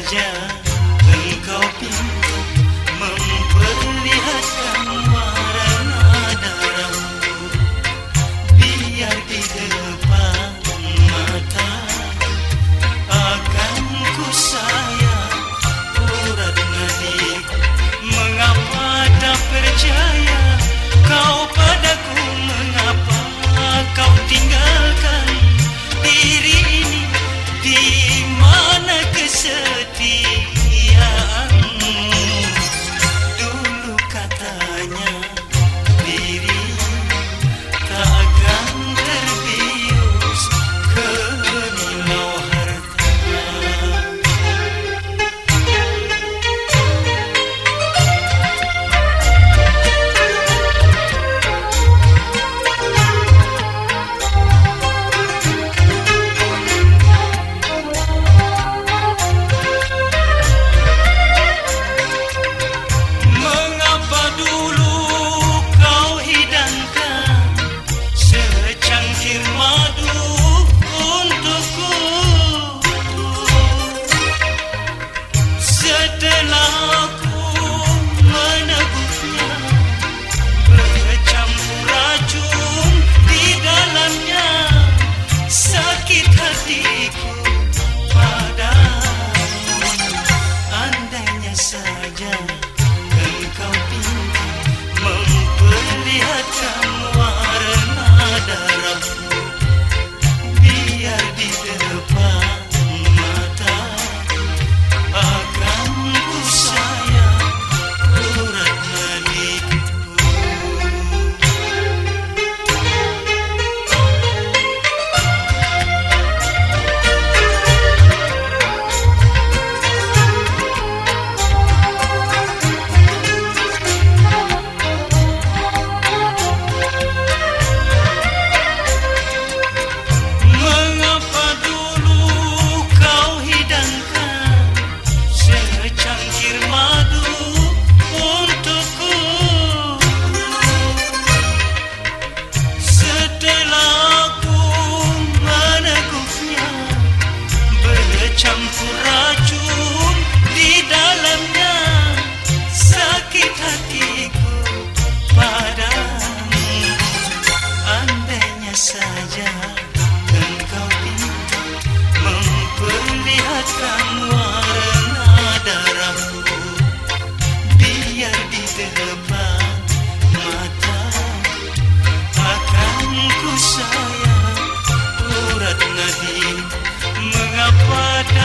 जा